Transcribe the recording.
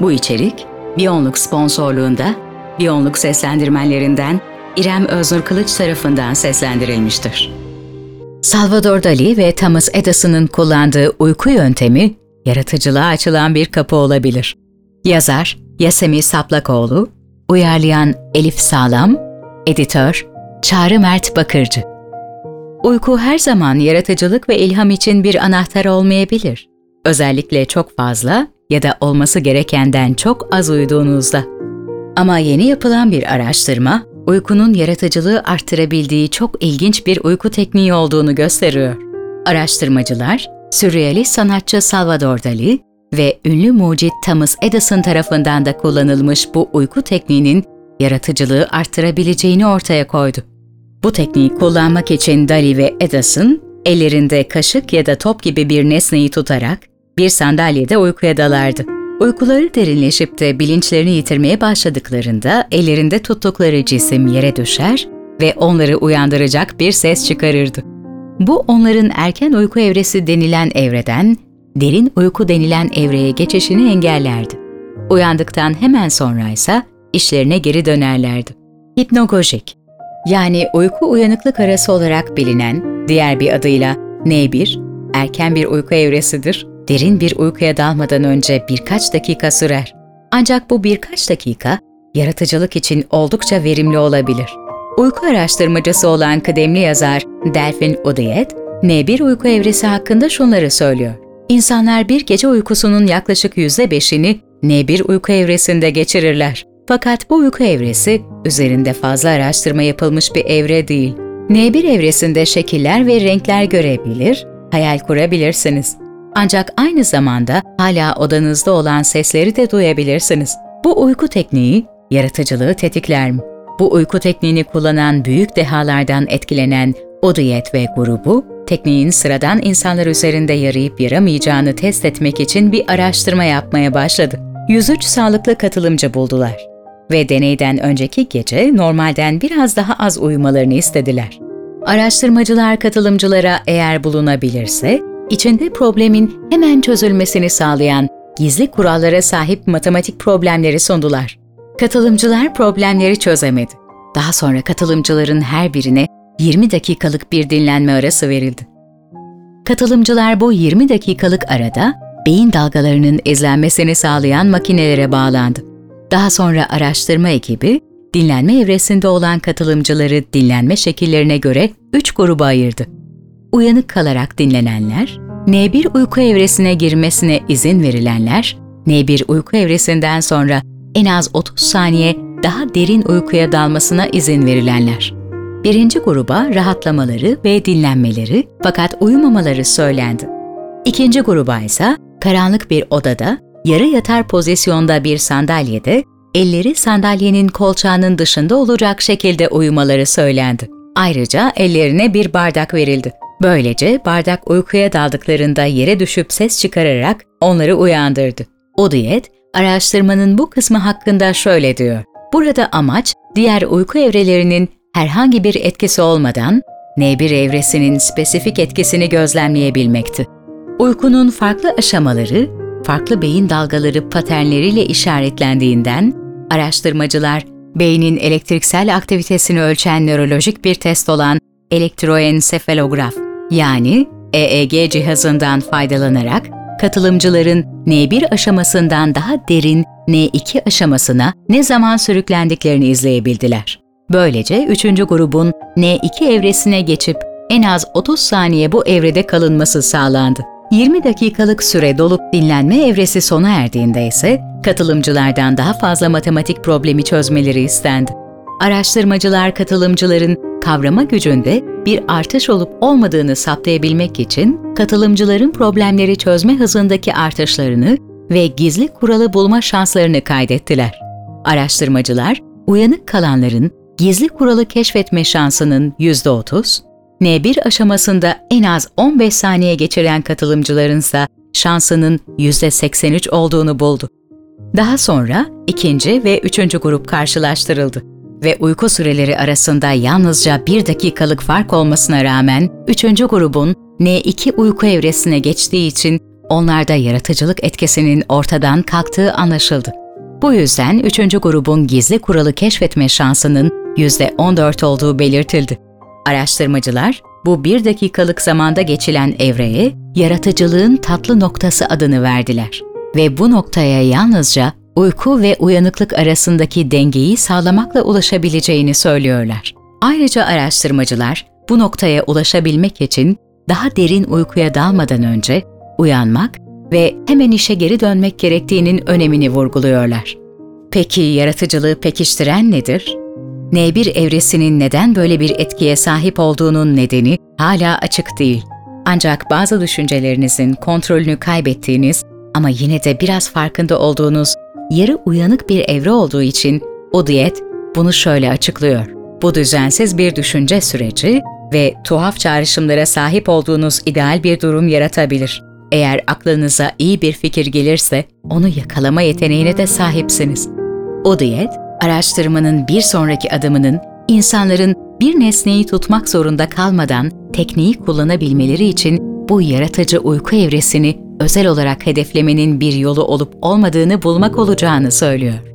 Bu içerik, Biyonluk sponsorluğunda, Biyonluk seslendirmenlerinden İrem Öznur Kılıç tarafından seslendirilmiştir. Salvador Dali ve Thomas Edison'ın kullandığı uyku yöntemi, yaratıcılığa açılan bir kapı olabilir. Yazar, Yasemi Saplakoğlu, uyarlayan Elif Sağlam, editör, Çağrı Mert Bakırcı. Uyku her zaman yaratıcılık ve ilham için bir anahtar olmayabilir. Özellikle çok fazla ya da olması gerekenden çok az uyuduğunuzda. Ama yeni yapılan bir araştırma, uykunun yaratıcılığı arttırabildiği çok ilginç bir uyku tekniği olduğunu gösteriyor. Araştırmacılar, sürrealist sanatçı Salvador Dali ve ünlü mucit Thomas Edison tarafından da kullanılmış bu uyku tekniğinin yaratıcılığı arttırabileceğini ortaya koydu. Bu tekniği kullanmak için Dali ve Edison, ellerinde kaşık ya da top gibi bir nesneyi tutarak bir sandalyede uykuya dalardı. Uykuları derinleşip de bilinçlerini yitirmeye başladıklarında ellerinde tuttukları cisim yere düşer ve onları uyandıracak bir ses çıkarırdı. Bu onların erken uyku evresi denilen evreden derin uyku denilen evreye geçişini engellerdi. Uyandıktan hemen sonra ise işlerine geri dönerlerdi. Hipnogojik yani uyku uyanıklık arası olarak bilinen diğer bir adıyla N1, erken bir uyku evresidir derin bir uykuya dalmadan önce birkaç dakika sürer. Ancak bu birkaç dakika yaratıcılık için oldukça verimli olabilir. Uyku araştırmacısı olan kıdemli yazar Delphine Udayet, N1 uyku evresi hakkında şunları söylüyor. İnsanlar bir gece uykusunun yaklaşık %5'ini N1 uyku evresinde geçirirler. Fakat bu uyku evresi üzerinde fazla araştırma yapılmış bir evre değil. N1 evresinde şekiller ve renkler görebilir, hayal kurabilirsiniz. Ancak aynı zamanda hala odanızda olan sesleri de duyabilirsiniz. Bu uyku tekniği yaratıcılığı tetikler mi? Bu uyku tekniğini kullanan büyük dehalardan etkilenen Odiyet ve grubu, tekniğin sıradan insanlar üzerinde yarayıp yaramayacağını test etmek için bir araştırma yapmaya başladı. 103 sağlıklı katılımcı buldular ve deneyden önceki gece normalden biraz daha az uyumalarını istediler. Araştırmacılar katılımcılara eğer bulunabilirse içinde problemin hemen çözülmesini sağlayan gizli kurallara sahip matematik problemleri sundular. Katılımcılar problemleri çözemedi. Daha sonra katılımcıların her birine 20 dakikalık bir dinlenme arası verildi. Katılımcılar bu 20 dakikalık arada beyin dalgalarının izlenmesini sağlayan makinelere bağlandı. Daha sonra araştırma ekibi dinlenme evresinde olan katılımcıları dinlenme şekillerine göre 3 gruba ayırdı uyanık kalarak dinlenenler, N1 uyku evresine girmesine izin verilenler, N1 uyku evresinden sonra en az 30 saniye daha derin uykuya dalmasına izin verilenler. Birinci gruba rahatlamaları ve dinlenmeleri fakat uyumamaları söylendi. İkinci gruba ise karanlık bir odada, yarı yatar pozisyonda bir sandalyede, elleri sandalyenin kolçağının dışında olacak şekilde uyumaları söylendi. Ayrıca ellerine bir bardak verildi. Böylece bardak uykuya daldıklarında yere düşüp ses çıkararak onları uyandırdı. O diyet, araştırmanın bu kısmı hakkında şöyle diyor. Burada amaç, diğer uyku evrelerinin herhangi bir etkisi olmadan N1 evresinin spesifik etkisini gözlemleyebilmekti. Uykunun farklı aşamaları, farklı beyin dalgaları paternleriyle işaretlendiğinden, araştırmacılar beynin elektriksel aktivitesini ölçen nörolojik bir test olan elektroensefalograf yani EEG cihazından faydalanarak katılımcıların N1 aşamasından daha derin N2 aşamasına ne zaman sürüklendiklerini izleyebildiler. Böylece üçüncü grubun N2 evresine geçip en az 30 saniye bu evrede kalınması sağlandı. 20 dakikalık süre dolup dinlenme evresi sona erdiğinde ise katılımcılardan daha fazla matematik problemi çözmeleri istendi. Araştırmacılar katılımcıların kavrama gücünde bir artış olup olmadığını saptayabilmek için katılımcıların problemleri çözme hızındaki artışlarını ve gizli kuralı bulma şanslarını kaydettiler. Araştırmacılar, uyanık kalanların gizli kuralı keşfetme şansının %30, N1 aşamasında en az 15 saniye geçiren katılımcıların ise şansının %83 olduğunu buldu. Daha sonra ikinci ve üçüncü grup karşılaştırıldı ve uyku süreleri arasında yalnızca bir dakikalık fark olmasına rağmen üçüncü grubun N2 uyku evresine geçtiği için onlarda yaratıcılık etkisinin ortadan kalktığı anlaşıldı. Bu yüzden üçüncü grubun gizli kuralı keşfetme şansının %14 olduğu belirtildi. Araştırmacılar, bu bir dakikalık zamanda geçilen evreye yaratıcılığın tatlı noktası adını verdiler ve bu noktaya yalnızca uyku ve uyanıklık arasındaki dengeyi sağlamakla ulaşabileceğini söylüyorlar. Ayrıca araştırmacılar bu noktaya ulaşabilmek için daha derin uykuya dalmadan önce uyanmak ve hemen işe geri dönmek gerektiğinin önemini vurguluyorlar. Peki yaratıcılığı pekiştiren nedir? N1 evresinin neden böyle bir etkiye sahip olduğunun nedeni hala açık değil. Ancak bazı düşüncelerinizin kontrolünü kaybettiğiniz ama yine de biraz farkında olduğunuz yarı uyanık bir evre olduğu için o diyet bunu şöyle açıklıyor. Bu düzensiz bir düşünce süreci ve tuhaf çağrışımlara sahip olduğunuz ideal bir durum yaratabilir. Eğer aklınıza iyi bir fikir gelirse onu yakalama yeteneğine de sahipsiniz. O diyet, araştırmanın bir sonraki adımının insanların bir nesneyi tutmak zorunda kalmadan tekniği kullanabilmeleri için bu yaratıcı uyku evresini özel olarak hedeflemenin bir yolu olup olmadığını bulmak olacağını söylüyor.